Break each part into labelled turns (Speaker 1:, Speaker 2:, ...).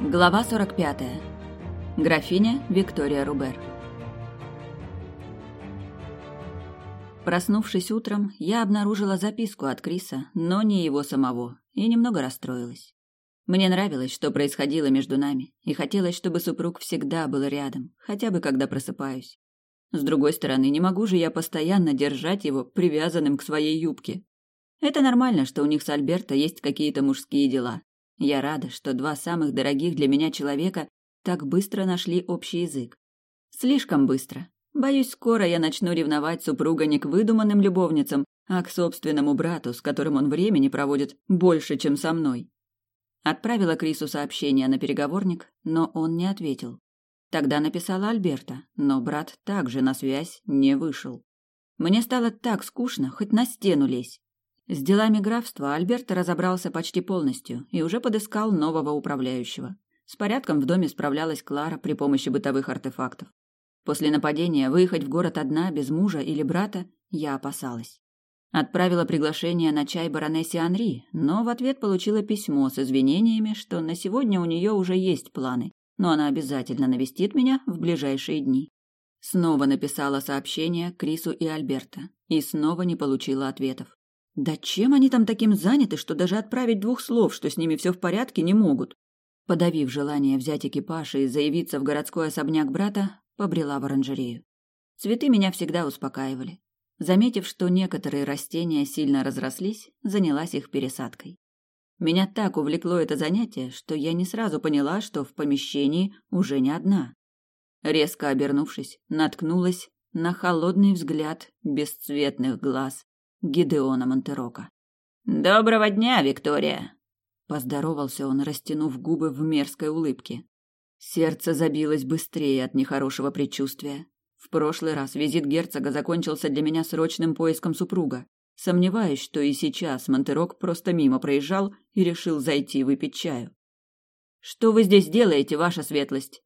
Speaker 1: Глава 45. Графиня Виктория Рубер. Проснувшись утром, я обнаружила записку от Криса, но не его самого, и немного расстроилась. Мне нравилось, что происходило между нами, и хотелось, чтобы супруг всегда был рядом, хотя бы когда просыпаюсь. С другой стороны, не могу же я постоянно держать его привязанным к своей юбке. Это нормально, что у них с Альберто есть какие-то мужские дела, я рада, что два самых дорогих для меня человека так быстро нашли общий язык. Слишком быстро. Боюсь, скоро я начну ревновать супруга не к выдуманным любовницам, а к собственному брату, с которым он времени проводит больше, чем со мной. Отправила Крису сообщение на переговорник, но он не ответил. Тогда написала Альберта, но брат также на связь не вышел. Мне стало так скучно, хоть на стену лезь. С делами графства Альберт разобрался почти полностью и уже подыскал нового управляющего. С порядком в доме справлялась Клара при помощи бытовых артефактов. После нападения выехать в город одна, без мужа или брата, я опасалась. Отправила приглашение на чай баронессе Анри, но в ответ получила письмо с извинениями, что на сегодня у нее уже есть планы, но она обязательно навестит меня в ближайшие дни. Снова написала сообщение Крису и Альберта и снова не получила ответов. Да чем они там таким заняты, что даже отправить двух слов, что с ними все в порядке, не могут? Подавив желание взять экипаж и заявиться в городской особняк брата, побрела в оранжерею. Цветы меня всегда успокаивали. Заметив, что некоторые растения сильно разрослись, занялась их пересадкой. Меня так увлекло это занятие, что я не сразу поняла, что в помещении уже не одна. Резко обернувшись, наткнулась на холодный взгляд бесцветных глаз Гидеона Монтерока.
Speaker 2: «Доброго дня, Виктория!»
Speaker 1: Поздоровался он, растянув губы в мерзкой улыбке. Сердце забилось быстрее от нехорошего предчувствия. В прошлый раз визит герцога закончился для меня срочным поиском супруга. Сомневаюсь, что и сейчас Монтерок просто мимо проезжал и решил зайти выпить чаю. «Что вы здесь делаете, ваша светлость?»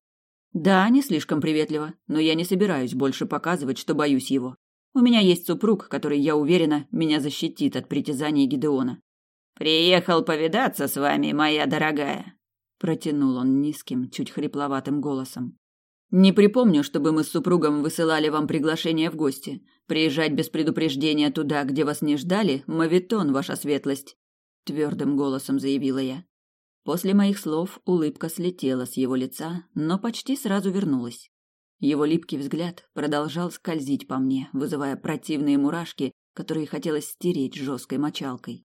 Speaker 1: «Да, не слишком приветливо, но я не собираюсь больше показывать, что боюсь его. У меня есть супруг, который, я уверена, меня защитит от притязаний Гидеона.
Speaker 2: Приехал повидаться с вами, моя дорогая,
Speaker 1: протянул он низким, чуть хрипловатым голосом. Не припомню, чтобы мы с супругом высылали вам приглашение в гости. Приезжать без предупреждения туда, где вас не ждали, мавитон, ваша светлость, твердым голосом заявила я. После моих слов улыбка слетела с его лица, но почти сразу вернулась. Его липкий взгляд продолжал скользить по мне, вызывая противные мурашки, которые хотелось стереть жесткой мочалкой.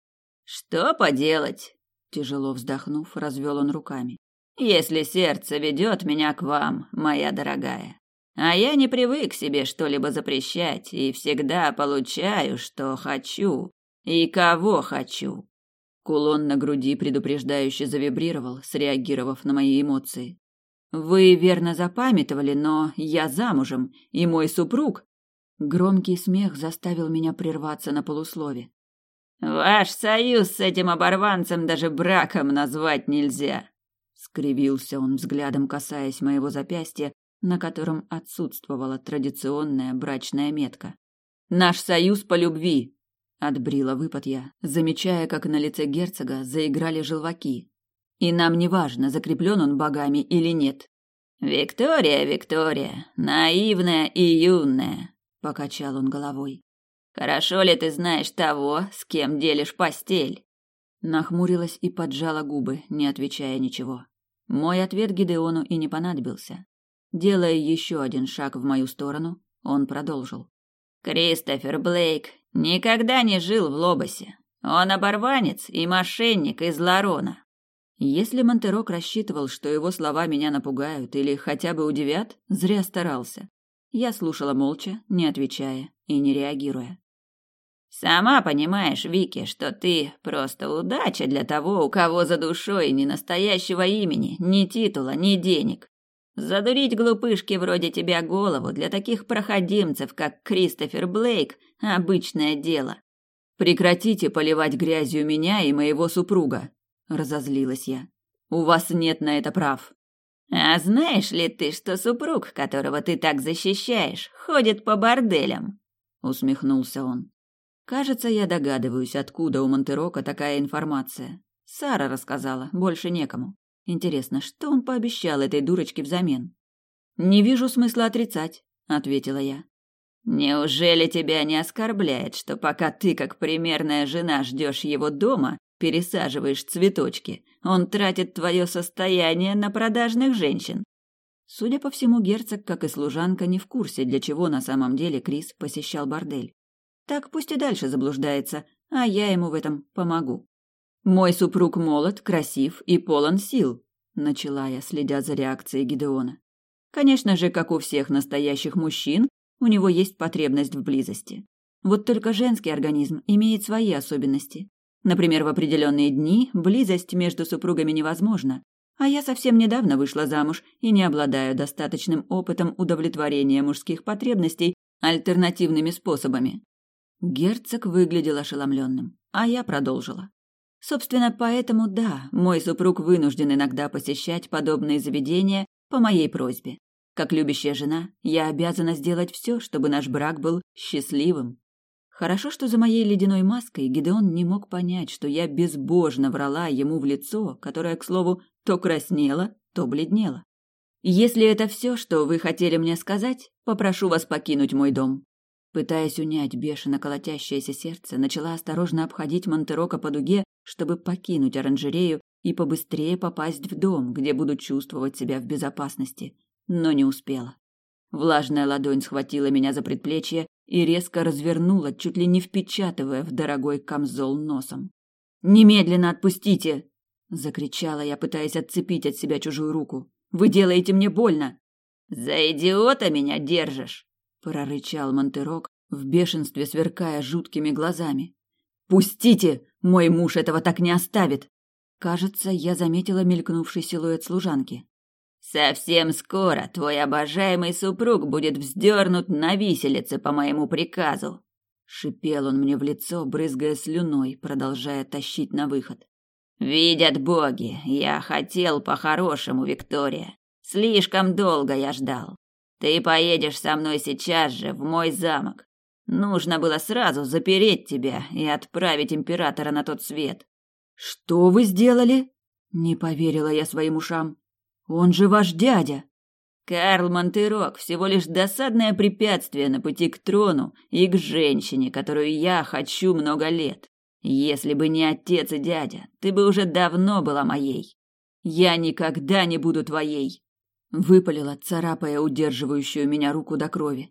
Speaker 2: «Что поделать?»
Speaker 1: Тяжело вздохнув, развел он руками.
Speaker 2: «Если сердце ведет меня к вам, моя дорогая, а я не привык себе что-либо запрещать и всегда получаю, что хочу и кого хочу».
Speaker 1: Кулон на груди предупреждающе завибрировал, среагировав на мои эмоции. Вы верно запамятовали, но я замужем, и мой супруг. Громкий смех заставил меня прерваться на полуслове.
Speaker 2: Ваш союз с этим оборванцем даже браком назвать нельзя, скривился он взглядом, касаясь моего запястья, на котором отсутствовала традиционная брачная метка.
Speaker 1: Наш союз по любви, отбрила выпад я, замечая, как на лице герцога заиграли желваки, и нам не важно, закреплен он богами или нет.
Speaker 2: Виктория, Виктория, наивная и юная, покачал он головой. Хорошо ли ты знаешь того, с кем делишь постель?
Speaker 1: Нахмурилась и поджала губы, не отвечая ничего. Мой ответ Гидеону и не понадобился. Делая еще один шаг в мою сторону, он продолжил.
Speaker 2: Кристофер Блейк никогда не жил в Лобосе. Он оборванец и мошенник из Ларона.
Speaker 1: Если Монтерок рассчитывал, что его слова меня напугают или хотя бы удивят, зря старался. Я слушала молча, не отвечая и не реагируя.
Speaker 2: Сама понимаешь, Вики, что ты просто удача для того, у кого за душой ни настоящего имени, ни титула, ни денег. Задурить глупышки вроде тебя голову для таких проходимцев, как Кристофер Блейк, обычное дело.
Speaker 1: Прекратите поливать грязью меня и моего супруга, разозлилась я. У вас нет на это прав.
Speaker 2: А знаешь ли ты, что супруг, которого ты так защищаешь, ходит по борделям?
Speaker 1: усмехнулся он. Кажется, я догадываюсь, откуда у Монтерока такая информация. Сара рассказала, больше некому. Интересно, что он пообещал этой дурочке взамен? Не вижу смысла отрицать, ответила я.
Speaker 2: Неужели тебя не оскорбляет, что пока ты, как примерная жена, ждешь его дома, пересаживаешь цветочки, он тратит твое состояние на продажных женщин?
Speaker 1: Судя по всему, герцог, как и служанка, не в курсе, для чего на самом деле Крис посещал бордель. Так пусть и дальше заблуждается, а я ему в этом помогу. Мой супруг молод, красив и полон сил, начала я, следя за реакцией Гидеона. Конечно же, как у всех настоящих мужчин, у него есть потребность в близости. Вот только женский организм имеет свои особенности. Например, в определенные дни близость между супругами невозможна, а я совсем недавно вышла замуж и не обладаю достаточным опытом удовлетворения мужских потребностей альтернативными способами. Герцог выглядел ошеломленным, а я продолжила. Собственно, поэтому да, мой супруг вынужден иногда посещать подобные заведения по моей просьбе. Как любящая жена, я обязана сделать все, чтобы наш брак был счастливым. Хорошо, что за моей ледяной маской Гидеон не мог понять, что я безбожно врала ему в лицо, которое, к слову, то краснело, то бледнело. Если это все, что вы хотели мне сказать, попрошу вас покинуть мой дом. Пытаясь унять бешено колотящееся сердце, начала осторожно обходить Монтерока по дуге, чтобы покинуть оранжерею и побыстрее попасть в дом, где буду чувствовать себя в безопасности но не успела. Влажная ладонь схватила меня за предплечье и резко развернула, чуть ли не впечатывая в дорогой камзол носом. «Немедленно отпустите!» — закричала я, пытаясь отцепить от себя чужую руку. «Вы делаете мне больно!»
Speaker 2: «За идиота меня держишь!» — прорычал Монтерок, в бешенстве сверкая жуткими глазами.
Speaker 1: «Пустите! Мой муж этого так не оставит!» Кажется, я заметила мелькнувший силуэт служанки.
Speaker 2: Совсем скоро твой обожаемый супруг будет вздернут на виселице по моему приказу.
Speaker 1: Шипел он мне в лицо, брызгая слюной, продолжая тащить на выход.
Speaker 2: Видят боги, я хотел по-хорошему, Виктория. Слишком долго я ждал. Ты поедешь со мной сейчас же в мой замок. Нужно было сразу запереть тебя и отправить императора на тот свет.
Speaker 1: Что вы сделали? Не поверила я своим ушам. Он же ваш дядя.
Speaker 2: Карл Монтерок всего лишь досадное препятствие на пути к трону и к женщине, которую я хочу много лет. Если бы не отец и дядя, ты бы уже давно была моей. Я никогда не буду твоей, выпалила, царапая удерживающую меня руку до крови.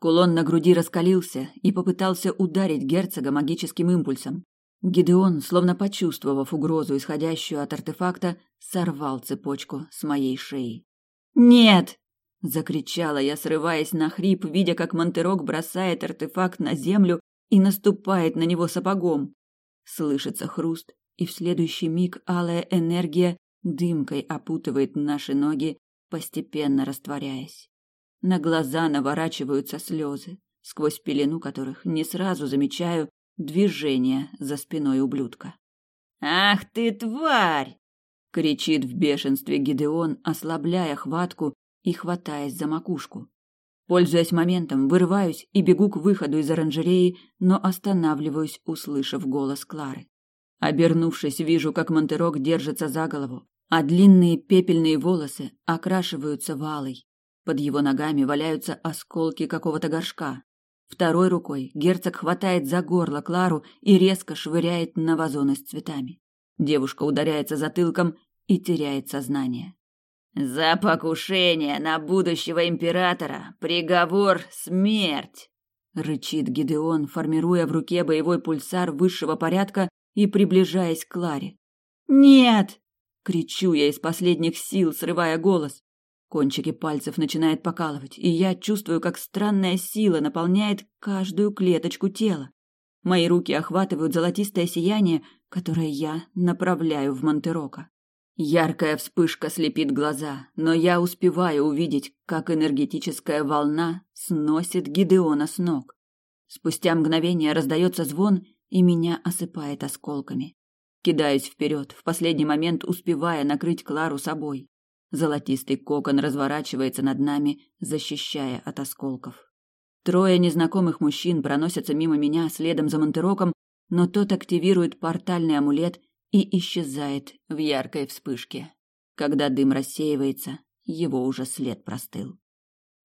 Speaker 2: Кулон на груди раскалился и попытался ударить герцога магическим импульсом. Гидеон, словно почувствовав угрозу, исходящую от артефакта, сорвал цепочку с моей шеи. «Нет!» — закричала я, срываясь на хрип, видя, как Монтерок бросает артефакт на землю и наступает на него сапогом. Слышится хруст, и в следующий миг алая энергия дымкой опутывает наши ноги, постепенно растворяясь. На глаза наворачиваются слезы, сквозь пелену которых не сразу замечаю, движение за спиной ублюдка. «Ах ты, тварь!»
Speaker 1: — кричит в бешенстве Гидеон, ослабляя хватку и хватаясь за макушку. Пользуясь моментом, вырываюсь и бегу к выходу из оранжереи, но останавливаюсь, услышав голос Клары. Обернувшись, вижу, как Монтерок держится за голову, а длинные пепельные волосы окрашиваются валой. Под его ногами валяются осколки какого-то горшка. Второй рукой герцог хватает за горло Клару и резко швыряет на вазоны с цветами. Девушка ударяется затылком и теряет сознание.
Speaker 2: «За покушение на будущего императора приговор смерть!»
Speaker 1: рычит Гидеон, формируя в руке боевой пульсар высшего порядка и приближаясь к Кларе. «Нет!» — кричу я из последних сил, срывая голос. Кончики пальцев начинает покалывать, и я чувствую, как странная сила наполняет каждую клеточку тела. Мои руки охватывают золотистое сияние, которое я направляю в Монтерока. Яркая вспышка слепит глаза, но я успеваю увидеть, как энергетическая волна сносит Гидеона с ног. Спустя мгновение раздается звон, и меня осыпает осколками. Кидаюсь вперед, в последний момент успевая накрыть Клару собой. Золотистый кокон разворачивается над нами, защищая от осколков. Трое незнакомых мужчин проносятся мимо меня следом за Монтероком, но тот активирует портальный амулет и исчезает в яркой вспышке. Когда дым рассеивается, его уже след простыл.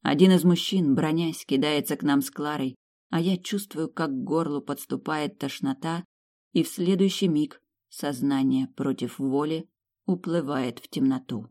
Speaker 1: Один из мужчин, бронясь, кидается к нам с Кларой, а я чувствую, как к горлу подступает тошнота, и в следующий миг сознание против воли уплывает в темноту.